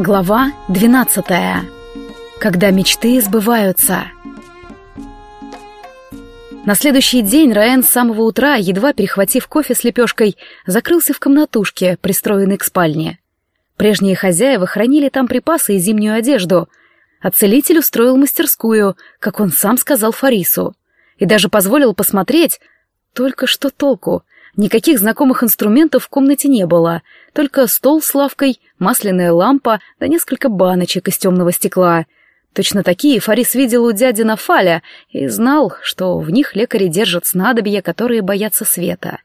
Глава 12. Когда мечты сбываются. На следующий день Раэн с самого утра, едва перехватив кофе с лепешкой, закрылся в комнатушке, пристроенной к спальне. Прежние хозяева хранили там припасы и зимнюю одежду, а целитель устроил мастерскую, как он сам сказал Фарису, и даже позволил посмотреть, только что толку — Никаких знакомых инструментов в комнате не было, только стол с лавкой, масляная лампа да несколько баночек из темного стекла. Точно такие Фарис видел у дяди Нафаля и знал, что в них лекари держат снадобья, которые боятся света.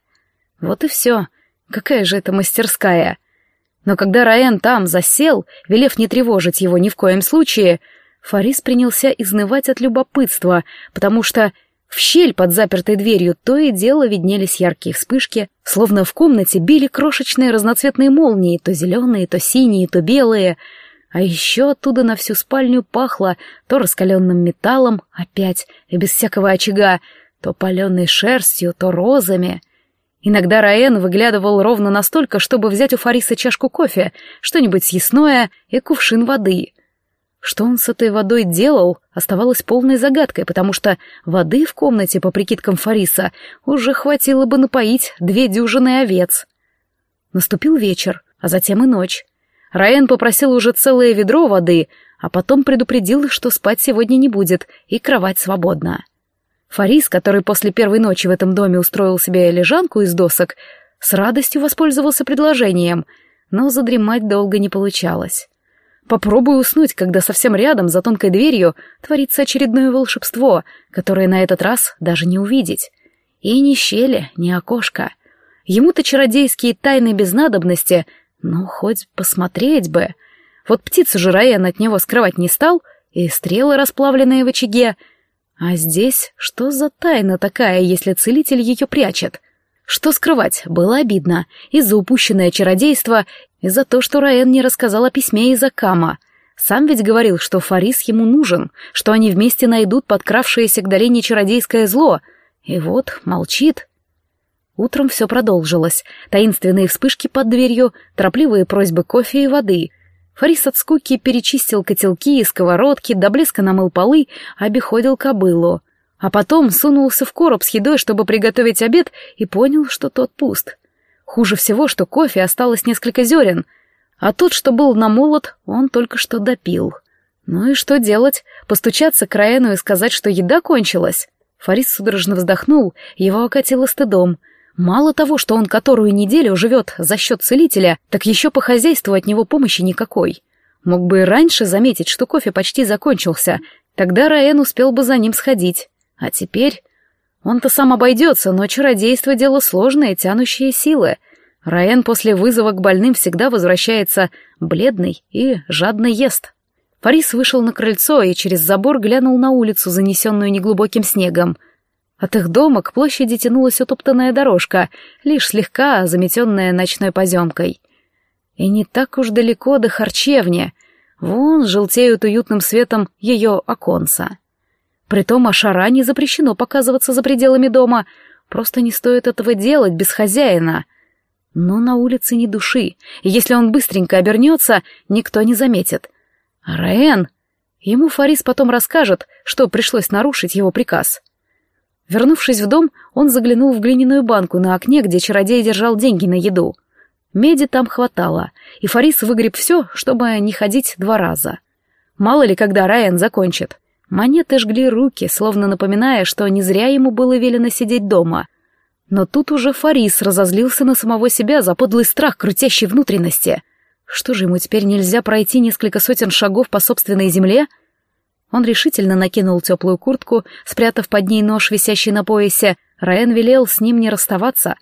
Вот и все. Какая же это мастерская? Но когда Раен там засел, велев не тревожить его ни в коем случае, Фарис принялся изнывать от любопытства, потому что в щель под запертой дверью то и дело виднелись яркие вспышки, словно в комнате били крошечные разноцветные молнии, то зеленые, то синие, то белые. А еще оттуда на всю спальню пахло то раскаленным металлом, опять, и без всякого очага, то паленой шерстью, то розами. Иногда Раен выглядывал ровно настолько, чтобы взять у Фариса чашку кофе, что-нибудь съестное и кувшин воды — что он с этой водой делал, оставалось полной загадкой, потому что воды в комнате, по прикидкам Фариса, уже хватило бы напоить две дюжины овец. Наступил вечер, а затем и ночь. Раен попросил уже целое ведро воды, а потом предупредил, что спать сегодня не будет, и кровать свободна. Фарис, который после первой ночи в этом доме устроил себе лежанку из досок, с радостью воспользовался предложением, но задремать долго не получалось. Попробуй уснуть, когда совсем рядом, за тонкой дверью, творится очередное волшебство, которое на этот раз даже не увидеть. И ни щели, ни окошка. Ему-то чародейские тайны без надобности, ну, хоть посмотреть бы. Вот птицу же Раен от него скрывать не стал, и стрелы, расплавленные в очаге. А здесь что за тайна такая, если целитель ее прячет? Что скрывать, было обидно. Из-за упущенное чародейство, и за то, что Раен не рассказал о письме из Акама. Сам ведь говорил, что Фарис ему нужен, что они вместе найдут подкравшееся к долине чародейское зло. И вот молчит. Утром все продолжилось. Таинственные вспышки под дверью, торопливые просьбы кофе и воды. Фарис от скуки перечистил котелки и сковородки, до блеска намыл полы, обиходил кобылу. А потом сунулся в короб с едой, чтобы приготовить обед, и понял, что тот пуст. Хуже всего, что кофе осталось несколько зерен, а тот, что был намолот, он только что допил. Ну и что делать? Постучаться к Раэну и сказать, что еда кончилась? Фарис судорожно вздохнул, его окатило стыдом. Мало того, что он которую неделю живет за счет целителя, так еще по хозяйству от него помощи никакой. Мог бы и раньше заметить, что кофе почти закончился, тогда Раэн успел бы за ним сходить. А теперь... Он-то сам обойдется, но чародейство — дело сложное, тянущее силы. Раен после вызова к больным всегда возвращается бледный и жадно ест. Фарис вышел на крыльцо и через забор глянул на улицу, занесенную неглубоким снегом. От их дома к площади тянулась утоптанная дорожка, лишь слегка заметенная ночной поземкой. И не так уж далеко до харчевни. Вон желтеют уютным светом ее оконца. Притом Ашара не запрещено показываться за пределами дома, просто не стоит этого делать без хозяина. Но на улице ни души, и если он быстренько обернется, никто не заметит. А Раэн... Ему Фарис потом расскажет, что пришлось нарушить его приказ. Вернувшись в дом, он заглянул в глиняную банку на окне, где чародей держал деньги на еду. Меди там хватало, и Фарис выгреб все, чтобы не ходить два раза. Мало ли, когда Райан закончит. Монеты жгли руки, словно напоминая, что не зря ему было велено сидеть дома. Но тут уже Фарис разозлился на самого себя за подлый страх, крутящий внутренности. Что же ему теперь нельзя пройти несколько сотен шагов по собственной земле? Он решительно накинул теплую куртку, спрятав под ней нож, висящий на поясе. Раен велел с ним не расставаться.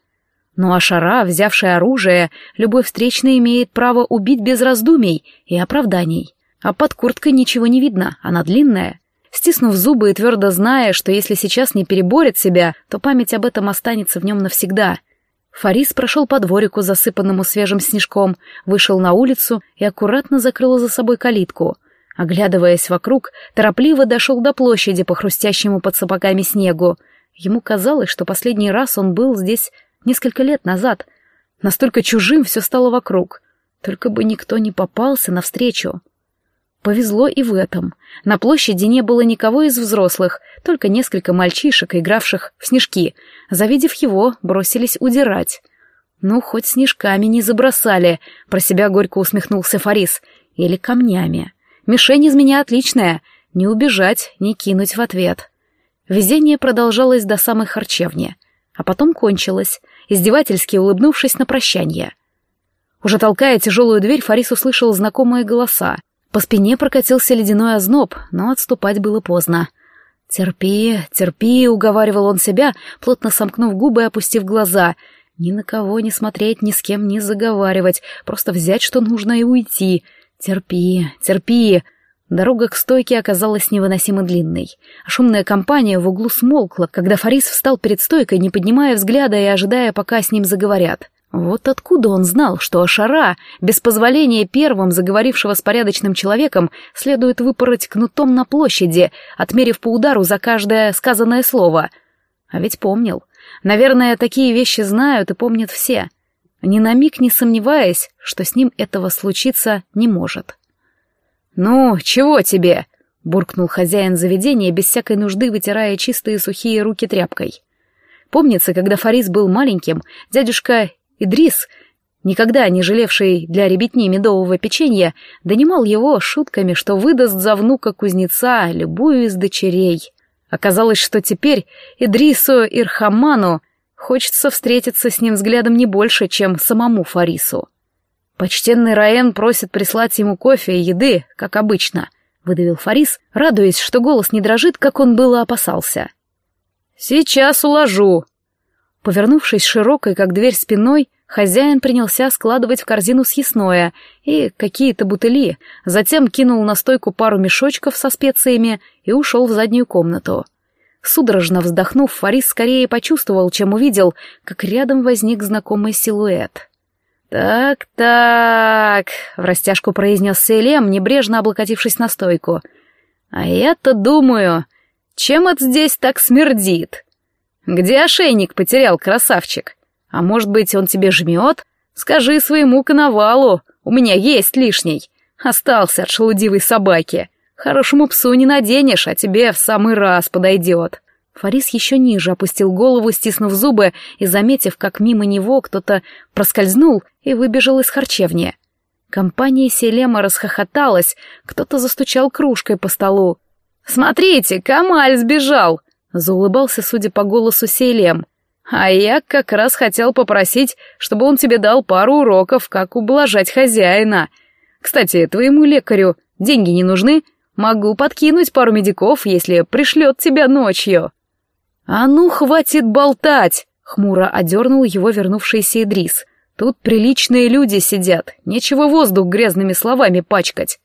Ну а Шара, взявшая оружие, любой встречный имеет право убить без раздумий и оправданий. А под курткой ничего не видно, она длинная. Стиснув зубы и твердо зная, что если сейчас не переборет себя, то память об этом останется в нем навсегда. Фарис прошел по дворику, засыпанному свежим снежком, вышел на улицу и аккуратно закрыл за собой калитку. Оглядываясь вокруг, торопливо дошел до площади по хрустящему под сапогами снегу. Ему казалось, что последний раз он был здесь несколько лет назад. Настолько чужим все стало вокруг. Только бы никто не попался навстречу. Повезло и в этом. На площади не было никого из взрослых, только несколько мальчишек, игравших в снежки. Завидев его, бросились удирать. «Ну, хоть снежками не забросали», — про себя горько усмехнулся Фарис. «Или камнями. Мишень из меня отличная. Не убежать, не кинуть в ответ». Везение продолжалось до самой харчевни, а потом кончилось, издевательски улыбнувшись на прощание. Уже толкая тяжелую дверь, Фарис услышал знакомые голоса. По спине прокатился ледяной озноб, но отступать было поздно. «Терпи, терпи», — уговаривал он себя, плотно сомкнув губы и опустив глаза. «Ни на кого не смотреть, ни с кем не заговаривать, просто взять, что нужно, и уйти. Терпи, терпи». Дорога к стойке оказалась невыносимо длинной. шумная компания в углу смолкла, когда Фарис встал перед стойкой, не поднимая взгляда и ожидая, пока с ним заговорят. Вот откуда он знал, что Ашара, без позволения первым заговорившего с порядочным человеком, следует выпороть кнутом на площади, отмерив по удару за каждое сказанное слово. А ведь помнил. Наверное, такие вещи знают и помнят все. Ни на миг не сомневаясь, что с ним этого случиться не может. «Ну, чего тебе?» — буркнул хозяин заведения, без всякой нужды вытирая чистые сухие руки тряпкой. Помнится, когда Фарис был маленьким, дядюшка Идрис, никогда не жалевший для ребятни медового печенья, донимал его шутками, что выдаст за внука кузнеца любую из дочерей. Оказалось, что теперь Идрису Ирхаману хочется встретиться с ним взглядом не больше, чем самому Фарису. «Почтенный Раен просит прислать ему кофе и еды, как обычно», — выдавил Фарис, радуясь, что голос не дрожит, как он было опасался. «Сейчас уложу». Повернувшись широкой, как дверь спиной, хозяин принялся складывать в корзину съестное и какие-то бутыли, затем кинул на стойку пару мешочков со специями и ушел в заднюю комнату. Судорожно вздохнув, Фарис скорее почувствовал, чем увидел, как рядом возник знакомый силуэт. «Так-так», — в растяжку произнес Селем, небрежно облокотившись на стойку. «А я-то думаю, чем это здесь так смердит? Где ошейник потерял, красавчик? А может быть, он тебе жмет? Скажи своему коновалу, у меня есть лишний. Остался от шелудивой собаки. Хорошему псу не наденешь, а тебе в самый раз подойдет». Фарис еще ниже опустил голову, стиснув зубы, и, заметив, как мимо него кто-то проскользнул и выбежал из харчевни. Компания Селема расхохоталась, кто-то застучал кружкой по столу. «Смотрите, Камаль сбежал!» — заулыбался, судя по голосу Селем. «А я как раз хотел попросить, чтобы он тебе дал пару уроков, как ублажать хозяина. Кстати, твоему лекарю деньги не нужны? Могу подкинуть пару медиков, если пришлет тебя ночью». «А ну, хватит болтать!» — хмуро одернул его вернувшийся Идрис. «Тут приличные люди сидят, нечего воздух грязными словами пачкать».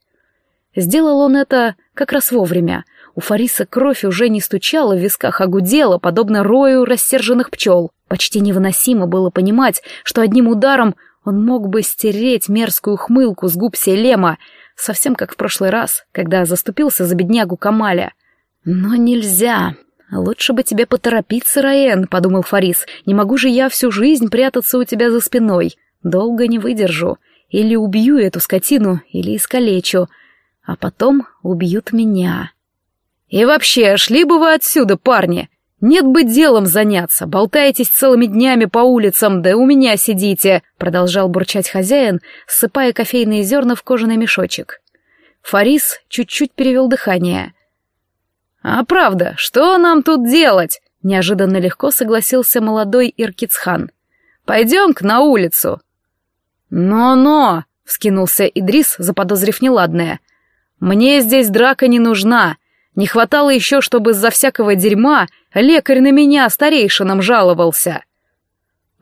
Сделал он это как раз вовремя. У Фариса кровь уже не стучала в висках, а гудела, подобно рою рассерженных пчел. Почти невыносимо было понимать, что одним ударом он мог бы стереть мерзкую хмылку с губ Селема, совсем как в прошлый раз, когда заступился за беднягу Камаля. Но нельзя, «Лучше бы тебе поторопиться, Раен», — подумал Фарис. «Не могу же я всю жизнь прятаться у тебя за спиной. Долго не выдержу. Или убью эту скотину, или искалечу. А потом убьют меня». «И вообще, шли бы вы отсюда, парни! Нет бы делом заняться, болтаетесь целыми днями по улицам, да у меня сидите!» Продолжал бурчать хозяин, ссыпая кофейные зерна в кожаный мешочек. Фарис чуть-чуть перевел дыхание — «А правда, что нам тут делать?» — неожиданно легко согласился молодой Иркицхан. «Пойдем-ка на улицу». «Но-но!» — вскинулся Идрис, заподозрив неладное. «Мне здесь драка не нужна. Не хватало еще, чтобы из-за всякого дерьма лекарь на меня старейшинам жаловался».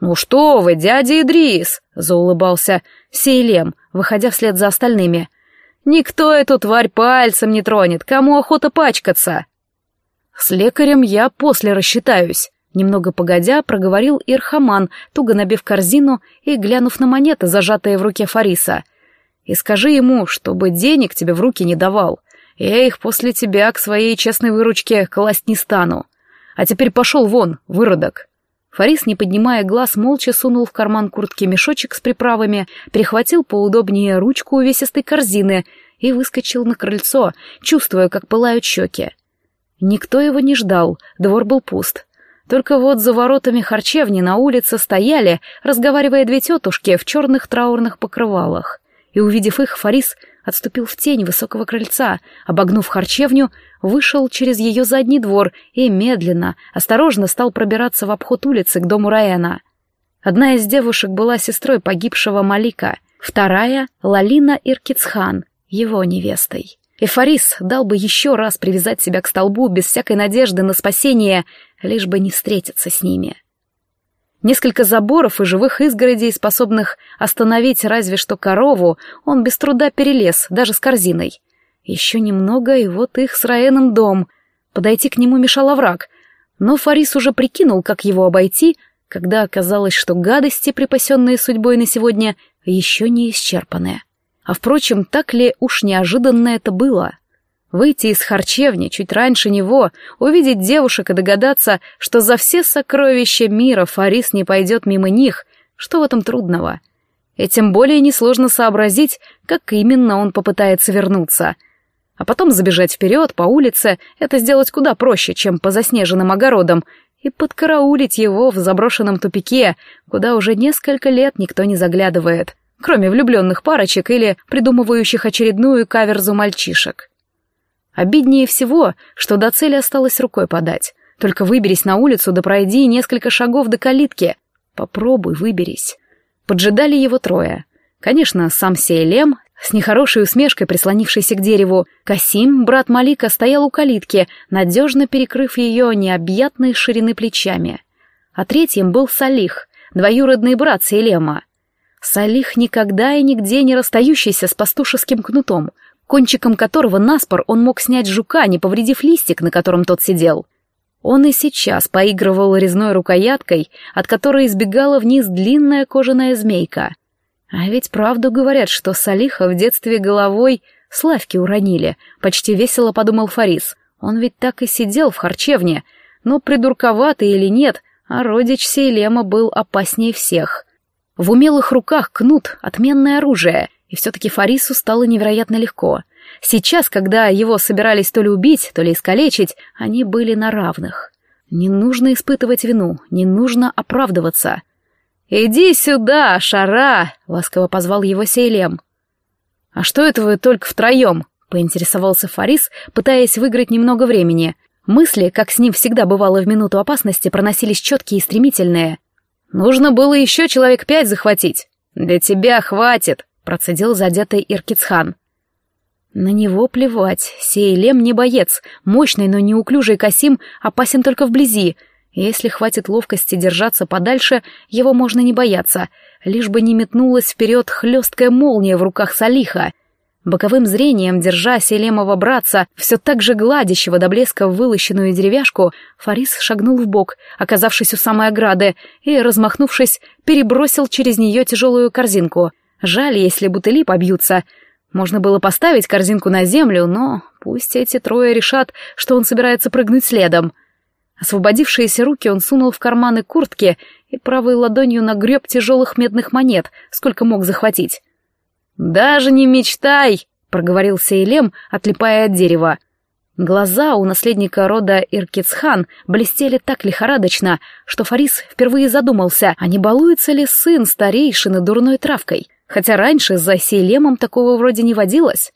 «Ну что вы, дядя Идрис!» — заулыбался Сейлем, выходя вслед за остальными. Никто эту тварь пальцем не тронет, кому охота пачкаться. С лекарем я после рассчитаюсь. Немного погодя, проговорил Ирхаман, туго набив корзину и глянув на монеты, зажатые в руке Фариса. И скажи ему, чтобы денег тебе в руки не давал. Я их после тебя к своей честной выручке класть не стану. А теперь пошел вон, выродок». Фарис, не поднимая глаз, молча сунул в карман куртки мешочек с приправами, перехватил поудобнее ручку увесистой корзины и выскочил на крыльцо, чувствуя, как пылают щеки. Никто его не ждал, двор был пуст. Только вот за воротами харчевни на улице стояли, разговаривая две тетушки в черных траурных покрывалах. И, увидев их, Фарис отступил в тень высокого крыльца, обогнув харчевню, вышел через ее задний двор и медленно, осторожно стал пробираться в обход улицы к дому Раэна. Одна из девушек была сестрой погибшего Малика, вторая — Лалина Иркицхан, его невестой. Эфорис дал бы еще раз привязать себя к столбу без всякой надежды на спасение, лишь бы не встретиться с ними. Несколько заборов и живых изгородей, способных остановить разве что корову, он без труда перелез, даже с корзиной. Еще немного, и вот их с Раэном дом. Подойти к нему мешал овраг. Но Фарис уже прикинул, как его обойти, когда оказалось, что гадости, припасенные судьбой на сегодня, еще не исчерпаны. А впрочем, так ли уж неожиданно это было? Выйти из харчевни чуть раньше него, увидеть девушек и догадаться, что за все сокровища мира Фарис не пойдет мимо них, что в этом трудного? И тем более несложно сообразить, как именно он попытается вернуться. А потом забежать вперед по улице — это сделать куда проще, чем по заснеженным огородам, и подкараулить его в заброшенном тупике, куда уже несколько лет никто не заглядывает кроме влюбленных парочек или придумывающих очередную каверзу мальчишек. Обиднее всего, что до цели осталось рукой подать. Только выберись на улицу да пройди несколько шагов до калитки. Попробуй, выберись. Поджидали его трое. Конечно, сам Сейлем, с нехорошей усмешкой прислонившийся к дереву, Касим, брат Малика, стоял у калитки, надежно перекрыв ее необъятной ширины плечами. А третьим был Салих, двоюродный брат Сейлема. Салих никогда и нигде не расстающийся с пастушеским кнутом, кончиком которого наспор он мог снять жука, не повредив листик, на котором тот сидел. Он и сейчас поигрывал резной рукояткой, от которой избегала вниз длинная кожаная змейка. А ведь правду говорят, что Салиха в детстве головой славки уронили, почти весело подумал Фарис. Он ведь так и сидел в харчевне, но придурковатый или нет, а родич Сейлема был опаснее всех. В умелых руках кнут — отменное оружие, и все-таки Фарису стало невероятно легко. Сейчас, когда его собирались то ли убить, то ли искалечить, они были на равных. Не нужно испытывать вину, не нужно оправдываться. «Иди сюда, Шара!» — ласково позвал его Сейлем. «А что это вы только втроем?» — поинтересовался Фарис, пытаясь выиграть немного времени. Мысли, как с ним всегда бывало в минуту опасности, проносились четкие и стремительные. Нужно было еще человек пять захватить. Для тебя хватит, процедил задетый Иркицхан. На него плевать. Сейлем не боец. Мощный, но неуклюжий Касим опасен только вблизи. Если хватит ловкости держаться подальше, его можно не бояться, лишь бы не метнулась вперед хлесткая молния в руках Салиха — Боковым зрением, держа Селемова братца, все так же гладящего до блеска вылощенную деревяшку, Фарис шагнул в бок, оказавшись у самой ограды, и, размахнувшись, перебросил через нее тяжелую корзинку. Жаль, если бутыли побьются. Можно было поставить корзинку на землю, но пусть эти трое решат, что он собирается прыгнуть следом. Освободившиеся руки он сунул в карманы куртки и правой ладонью нагреб тяжелых медных монет, сколько мог захватить. «Даже не мечтай!» — проговорил Сейлем, отлипая от дерева. Глаза у наследника рода Иркицхан блестели так лихорадочно, что Фарис впервые задумался, а не балуется ли сын старейшины дурной травкой, хотя раньше за Сейлемом такого вроде не водилось.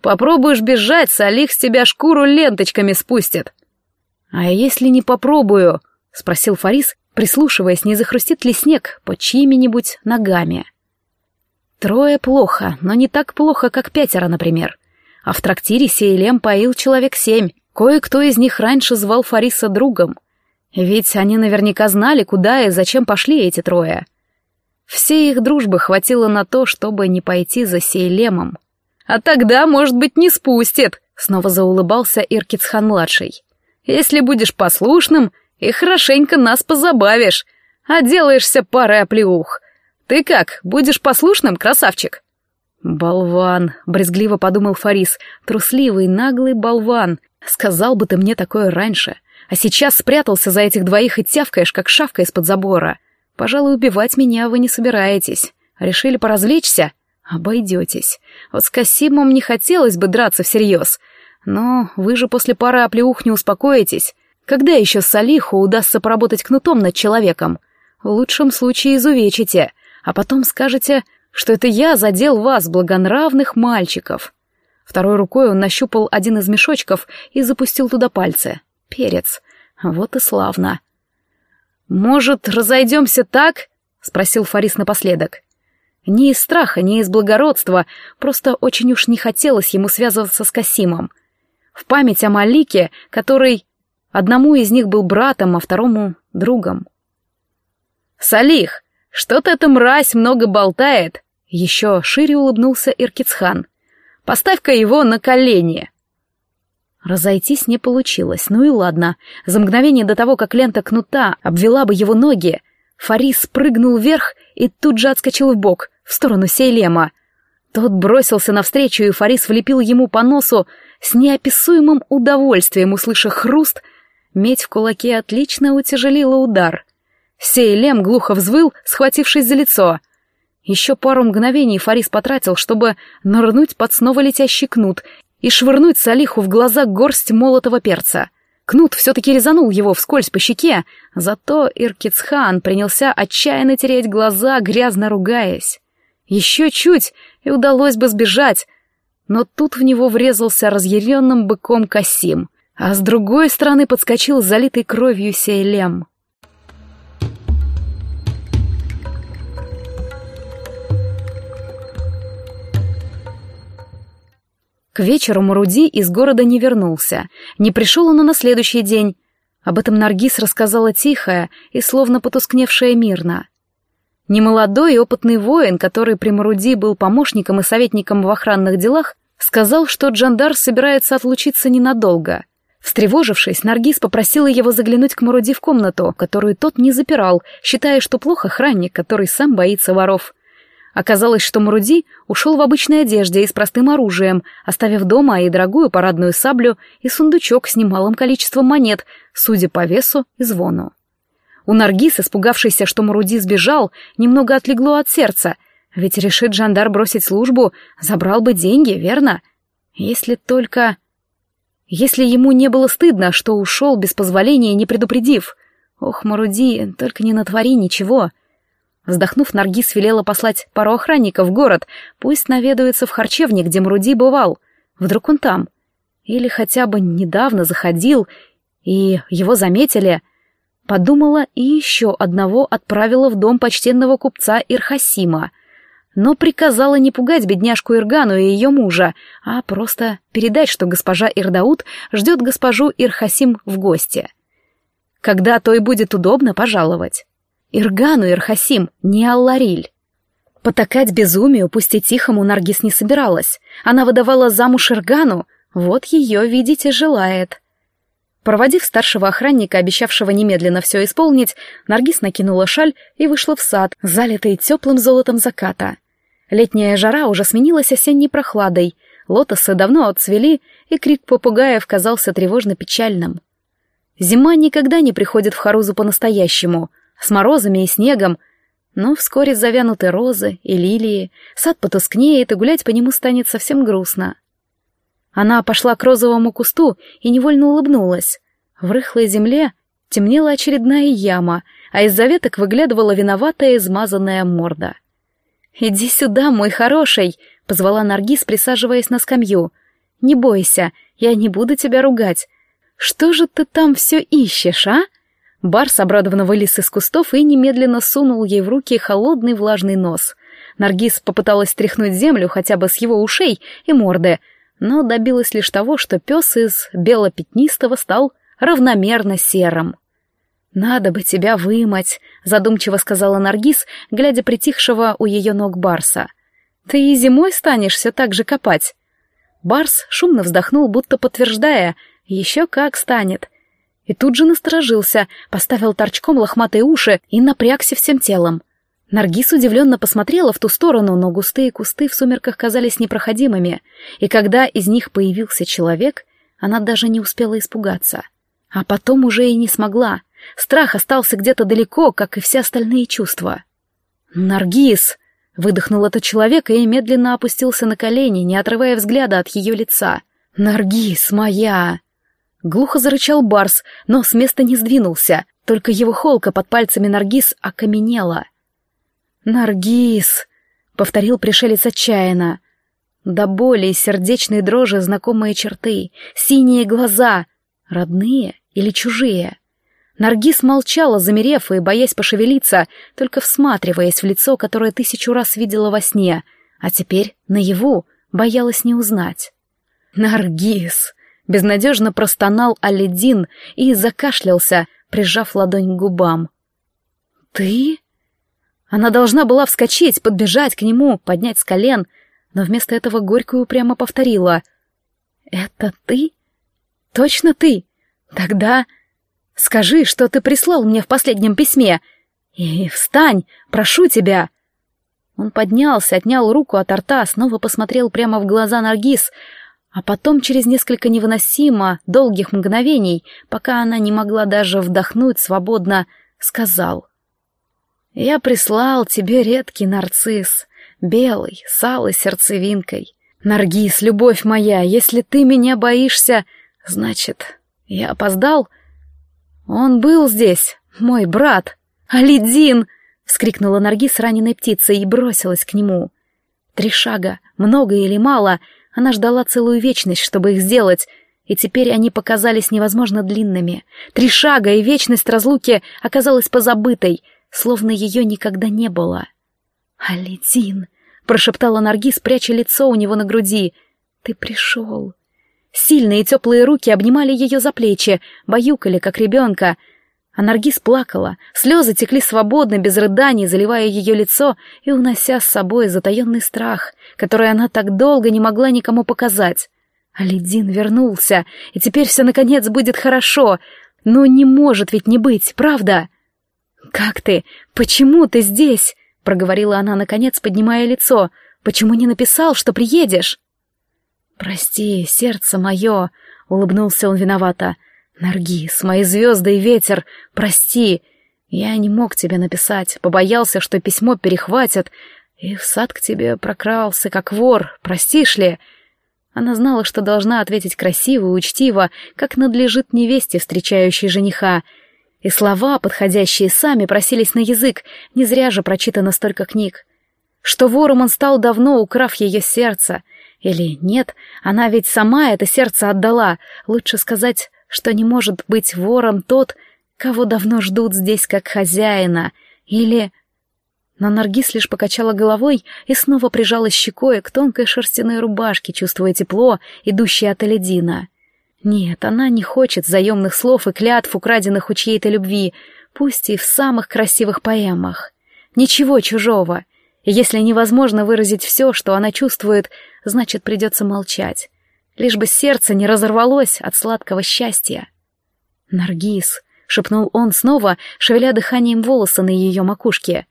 «Попробуешь бежать, Салих с тебя шкуру ленточками спустит». «А если не попробую?» — спросил Фарис, прислушиваясь, не захрустит ли снег под чьими-нибудь ногами. Трое плохо, но не так плохо, как пятеро, например. А в трактире Сейлем поил человек семь. Кое-кто из них раньше звал Фариса другом. Ведь они наверняка знали, куда и зачем пошли эти трое. Всей их дружбы хватило на то, чтобы не пойти за Сейлемом. «А тогда, может быть, не спустит», — снова заулыбался Иркицхан-младший. «Если будешь послушным и хорошенько нас позабавишь, отделаешься парой оплеух. «Ты как, будешь послушным, красавчик?» «Болван!» — брезгливо подумал Фарис. «Трусливый, наглый болван! Сказал бы ты мне такое раньше. А сейчас спрятался за этих двоих и тявкаешь, как шавка из-под забора. Пожалуй, убивать меня вы не собираетесь. Решили поразвлечься? Обойдетесь. Вот с Касимом не хотелось бы драться всерьез. Но вы же после пары оплеух не успокоитесь. Когда еще Салиху удастся поработать кнутом над человеком? В лучшем случае изувечите, а потом скажете, что это я задел вас, благонравных мальчиков. Второй рукой он нащупал один из мешочков и запустил туда пальцы. Перец. Вот и славно. «Может, разойдемся так?» — спросил Фарис напоследок. Не из страха, не из благородства, просто очень уж не хотелось ему связываться с Касимом. В память о Малике, который одному из них был братом, а второму — другом. «Салих, что-то эта мразь много болтает!» Еще шире улыбнулся Иркицхан. «Поставь-ка его на колени!» Разойтись не получилось, ну и ладно. За мгновение до того, как лента кнута обвела бы его ноги, Фарис прыгнул вверх и тут же отскочил в бок, в сторону Сейлема. Тот бросился навстречу, и Фарис влепил ему по носу с неописуемым удовольствием, услышав хруст. Медь в кулаке отлично утяжелила удар. Сейлем глухо взвыл, схватившись за лицо. Еще пару мгновений Фарис потратил, чтобы нырнуть под снова летящий кнут и швырнуть Салиху в глаза горсть молотого перца. Кнут все-таки резанул его вскользь по щеке, зато Иркицхан принялся отчаянно тереть глаза, грязно ругаясь. Еще чуть, и удалось бы сбежать, но тут в него врезался разъяренным быком Касим, а с другой стороны подскочил залитый кровью Сейлем. К вечеру Маруди из города не вернулся. Не пришел он и на следующий день. Об этом Наргиз рассказала тихая и словно потускневшая мирно. Немолодой и опытный воин, который при Маруди был помощником и советником в охранных делах, сказал, что Джандар собирается отлучиться ненадолго. Встревожившись, Наргиз попросила его заглянуть к Маруди в комнату, которую тот не запирал, считая, что плохо охранник, который сам боится воров. Оказалось, что Маруди ушел в обычной одежде и с простым оружием, оставив дома и дорогую парадную саблю, и сундучок с немалым количеством монет, судя по весу и звону. У Наргиз, испугавшейся, что Маруди сбежал, немного отлегло от сердца, ведь решит Жандар бросить службу, забрал бы деньги, верно? Если только... Если ему не было стыдно, что ушел без позволения, не предупредив. Ох, Маруди, только не натвори ничего. Вздохнув, Наргиз велела послать пару охранников в город, пусть наведаются в харчевне, где Мруди бывал. Вдруг он там. Или хотя бы недавно заходил, и его заметили. Подумала и еще одного отправила в дом почтенного купца Ирхасима. Но приказала не пугать бедняжку Иргану и ее мужа, а просто передать, что госпожа Ирдаут ждет госпожу Ирхасим в гости. Когда то и будет удобно пожаловать. Иргану Ирхасим, не Аллариль. Потакать безумию, пусть и тихому, Наргиз не собиралась. Она выдавала замуж Иргану, вот ее, видите, желает. Проводив старшего охранника, обещавшего немедленно все исполнить, Наргиз накинула шаль и вышла в сад, залитый теплым золотом заката. Летняя жара уже сменилась осенней прохладой, лотосы давно отцвели, и крик попугаев казался тревожно печальным. Зима никогда не приходит в Харузу по-настоящему — с морозами и снегом, но вскоре завянут и розы, и лилии, сад потускнеет, и гулять по нему станет совсем грустно. Она пошла к розовому кусту и невольно улыбнулась. В рыхлой земле темнела очередная яма, а из заветок выглядывала виноватая измазанная морда. «Иди сюда, мой хороший!» — позвала Наргиз, присаживаясь на скамью. «Не бойся, я не буду тебя ругать. Что же ты там все ищешь, а?» Барс обрадованно вылез из кустов и немедленно сунул ей в руки холодный влажный нос. Наргиз попыталась стряхнуть землю хотя бы с его ушей и морды, но добилась лишь того, что пес из белопятнистого стал равномерно серым. «Надо бы тебя вымыть», — задумчиво сказала Наргиз, глядя притихшего у ее ног Барса. «Ты и зимой станешь все так же копать». Барс шумно вздохнул, будто подтверждая, «Еще как станет», и тут же насторожился, поставил торчком лохматые уши и напрягся всем телом. Наргиз удивленно посмотрела в ту сторону, но густые кусты в сумерках казались непроходимыми, и когда из них появился человек, она даже не успела испугаться. А потом уже и не смогла. Страх остался где-то далеко, как и все остальные чувства. «Наргиз!» — выдохнул этот человек и медленно опустился на колени, не отрывая взгляда от ее лица. «Наргиз моя!» Глухо зарычал Барс, но с места не сдвинулся, только его холка под пальцами Наргиз окаменела. «Наргиз!» — повторил пришелец отчаянно. До боли и сердечной дрожи знакомые черты, синие глаза. Родные или чужие? Наргиз молчала, замерев и боясь пошевелиться, только всматриваясь в лицо, которое тысячу раз видела во сне, а теперь наяву боялась не узнать. «Наргиз!» — безнадежно простонал Алидин и закашлялся, прижав ладонь к губам. «Ты?» Она должна была вскочить, подбежать к нему, поднять с колен, но вместо этого горькую прямо повторила. «Это ты? Точно ты? Тогда скажи, что ты прислал мне в последнем письме. И встань, прошу тебя!» Он поднялся, отнял руку от рта, снова посмотрел прямо в глаза Наргиз, а потом через несколько невыносимо долгих мгновений, пока она не могла даже вдохнуть свободно, сказал. «Я прислал тебе редкий нарцисс, белый, с алой сердцевинкой. Наргиз, любовь моя, если ты меня боишься, значит, я опоздал? Он был здесь, мой брат, Алидин!» — вскрикнула Наргиз раненой птицей и бросилась к нему. Три шага, много или мало, она ждала целую вечность, чтобы их сделать, и теперь они показались невозможно длинными. Три шага, и вечность разлуки оказалась позабытой, словно ее никогда не было. «Алидин!» — прошептала Наргиз, пряча лицо у него на груди. «Ты пришел!» Сильные теплые руки обнимали ее за плечи, баюкали, как ребенка. А плакала, слезы текли свободно, без рыданий, заливая ее лицо и унося с собой затаенный страх, который она так долго не могла никому показать. Алидин вернулся, и теперь все наконец будет хорошо. Но не может ведь не быть, правда? «Как ты? Почему ты здесь?» — проговорила она, наконец, поднимая лицо. «Почему не написал, что приедешь?» «Прости, сердце мое», — улыбнулся он виновато. «Наргиз, мои звезды и ветер, прости. Я не мог тебе написать, побоялся, что письмо перехватят, и в сад к тебе прокрался, как вор, простишь ли?» Она знала, что должна ответить красиво и учтиво, как надлежит невесте, встречающей жениха, и слова, подходящие сами, просились на язык, не зря же прочитано столько книг. Что вором он стал давно, украв ее сердце. Или нет, она ведь сама это сердце отдала. Лучше сказать, что не может быть вором тот, кого давно ждут здесь как хозяина. Или... Но Наргиз лишь покачала головой и снова прижалась щекой к тонкой шерстяной рубашке, чувствуя тепло, идущее от Эледина. Нет, она не хочет заемных слов и клятв, украденных у чьей-то любви, пусть и в самых красивых поэмах. Ничего чужого. И если невозможно выразить все, что она чувствует, значит, придется молчать. Лишь бы сердце не разорвалось от сладкого счастья. «Наргиз», — шепнул он снова, шевеля дыханием волоса на ее макушке.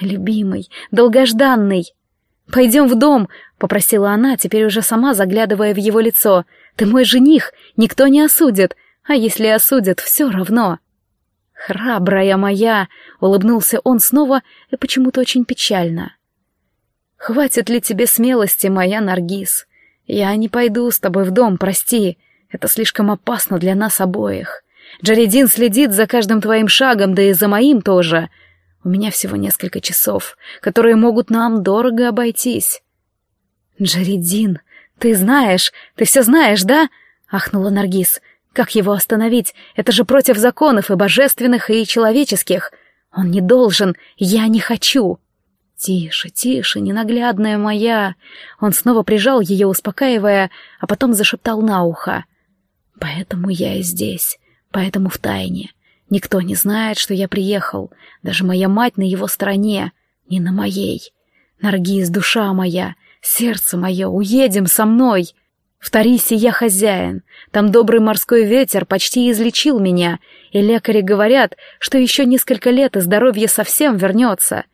«Любимый, долгожданный!» «Пойдем в дом», — попросила она, теперь уже сама заглядывая в его лицо — ты мой жених, никто не осудит, а если осудят, все равно. Храбрая моя, улыбнулся он снова и почему-то очень печально. Хватит ли тебе смелости, моя Наргиз? Я не пойду с тобой в дом, прости. Это слишком опасно для нас обоих. Джаредин следит за каждым твоим шагом, да и за моим тоже. У меня всего несколько часов, которые могут нам дорого обойтись. Джаредин, «Ты знаешь, ты все знаешь, да?» — ахнула Наргиз. «Как его остановить? Это же против законов и божественных, и человеческих. Он не должен, я не хочу». «Тише, тише, ненаглядная моя!» Он снова прижал ее, успокаивая, а потом зашептал на ухо. «Поэтому я и здесь, поэтому в тайне. Никто не знает, что я приехал, даже моя мать на его стороне, не на моей. Наргиз, душа моя, Сердце мое, уедем со мной. В Тарисе я хозяин. Там добрый морской ветер почти излечил меня, и лекари говорят, что еще несколько лет и здоровье совсем вернется.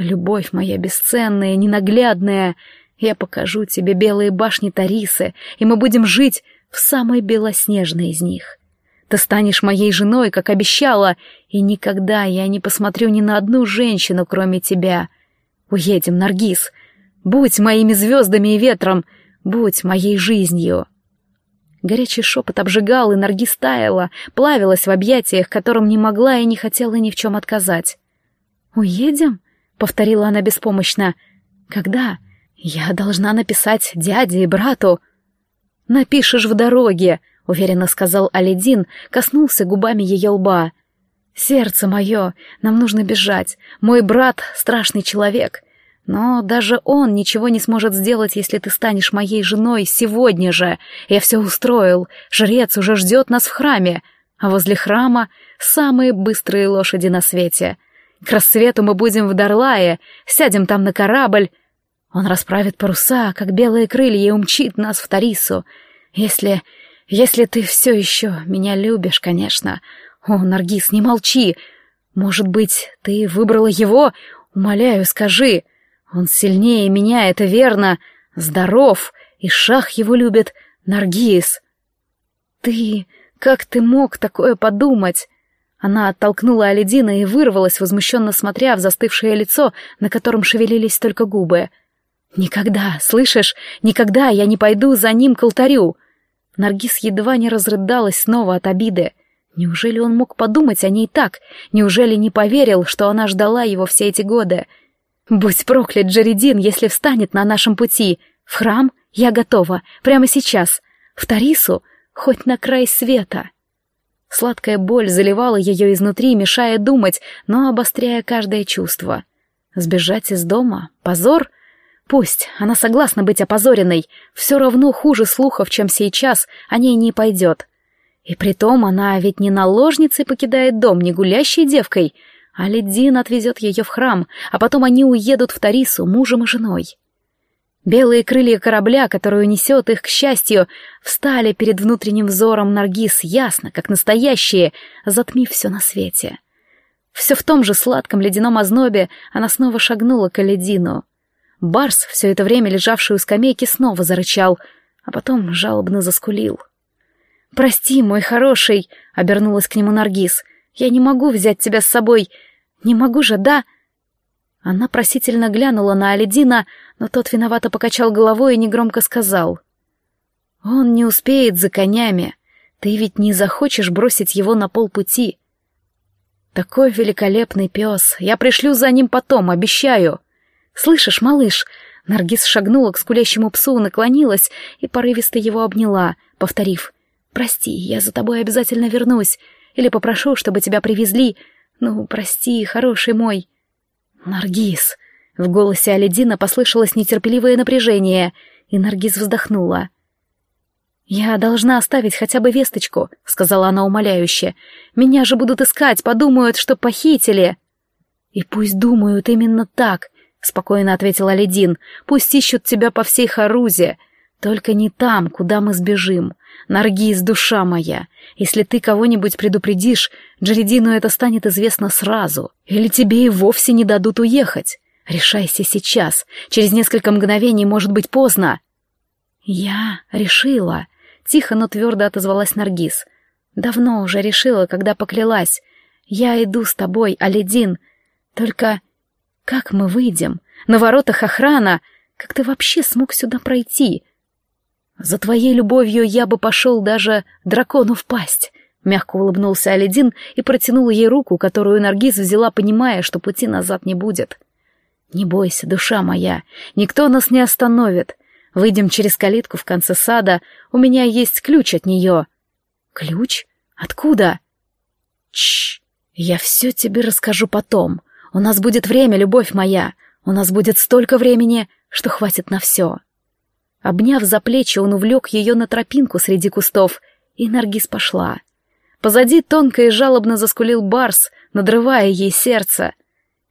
Любовь моя бесценная, ненаглядная, я покажу тебе белые башни Тарисы, и мы будем жить в самой белоснежной из них. Ты станешь моей женой, как обещала, и никогда я не посмотрю ни на одну женщину, кроме тебя. Уедем, Наргиз. Будь моими звездами и ветром, будь моей жизнью. Горячий шепот обжигал, и Наргиз таяла, плавилась в объятиях, которым не могла и не хотела ни в чем отказать. «Уедем?» — повторила она беспомощно. «Когда?» «Я должна написать дяде и брату». «Напишешь в дороге», — уверенно сказал Алидин, коснулся губами ее лба. «Сердце мое, нам нужно бежать. Мой брат — страшный человек. Но даже он ничего не сможет сделать, если ты станешь моей женой сегодня же. Я все устроил. Жрец уже ждет нас в храме. А возле храма самые быстрые лошади на свете. К рассвету мы будем в Дарлае, сядем там на корабль, он расправит паруса, как белые крылья, и умчит нас в Тарису. Если... если ты все еще меня любишь, конечно. О, Наргиз, не молчи. Может быть, ты выбрала его? Умоляю, скажи. Он сильнее меня, это верно. Здоров, и шах его любит. Наргиз. Ты... как ты мог такое подумать? Она оттолкнула Алидина и вырвалась, возмущенно смотря в застывшее лицо, на котором шевелились только губы. «Никогда, слышишь, никогда я не пойду за ним к алтарю!» Наргиз едва не разрыдалась снова от обиды. Неужели он мог подумать о ней так? Неужели не поверил, что она ждала его все эти годы? «Будь проклят, Джеридин, если встанет на нашем пути! В храм я готова, прямо сейчас! В Тарису хоть на край света!» Сладкая боль заливала ее изнутри, мешая думать, но обостряя каждое чувство. Сбежать из дома? Позор? Пусть, она согласна быть опозоренной, все равно хуже слухов, чем сейчас, о ней не пойдет. И притом она ведь не наложницей покидает дом, не гулящей девкой, а Ледин отвезет ее в храм, а потом они уедут в Тарису мужем и женой. Белые крылья корабля, которые несет их к счастью, встали перед внутренним взором Наргиз ясно, как настоящие, затмив все на свете. Все в том же сладком ледяном ознобе она снова шагнула к Аледину — Барс, все это время лежавший у скамейки, снова зарычал, а потом жалобно заскулил. «Прости, мой хороший», — обернулась к нему Наргиз. «Я не могу взять тебя с собой. Не могу же, да?» Она просительно глянула на Алидина, но тот виновато покачал головой и негромко сказал. «Он не успеет за конями. Ты ведь не захочешь бросить его на полпути. Такой великолепный пес. Я пришлю за ним потом, обещаю». «Слышишь, малыш?» Наргиз шагнула к скулящему псу, наклонилась и порывисто его обняла, повторив «Прости, я за тобой обязательно вернусь, или попрошу, чтобы тебя привезли. Ну, прости, хороший мой». «Наргиз!» В голосе Алидина послышалось нетерпеливое напряжение, и Наргиз вздохнула. «Я должна оставить хотя бы весточку», — сказала она умоляюще. «Меня же будут искать, подумают, что похитили». «И пусть думают именно так. — спокойно ответил Алидин. «Пусть ищут тебя по всей Харузе, только не там, куда мы сбежим. Наргиз, душа моя, если ты кого-нибудь предупредишь, Джеридину это станет известно сразу, или тебе и вовсе не дадут уехать. Решайся сейчас, через несколько мгновений может быть поздно». «Я решила», — тихо, но твердо отозвалась Наргиз. «Давно уже решила, когда поклялась. Я иду с тобой, Алидин, только как мы выйдем? На воротах охрана. Как ты вообще смог сюда пройти? За твоей любовью я бы пошел даже дракону в пасть. Мягко улыбнулся Алидин и протянул ей руку, которую Наргиз взяла, понимая, что пути назад не будет. «Не бойся, душа моя, никто нас не остановит. Выйдем через калитку в конце сада, у меня есть ключ от нее». «Ключ? Откуда?» «Чш, я все тебе расскажу потом. У нас будет время, любовь моя. У нас будет столько времени, что хватит на все. Обняв за плечи, он увлек ее на тропинку среди кустов, и Наргиз пошла. Позади тонко и жалобно заскулил барс, надрывая ей сердце.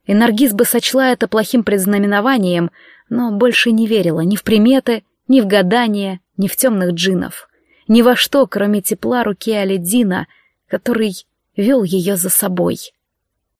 И Наргиз бы сочла это плохим предзнаменованием, но больше не верила ни в приметы, ни в гадания, ни в темных джинов. Ни во что, кроме тепла руки Алидина, который вел ее за собой.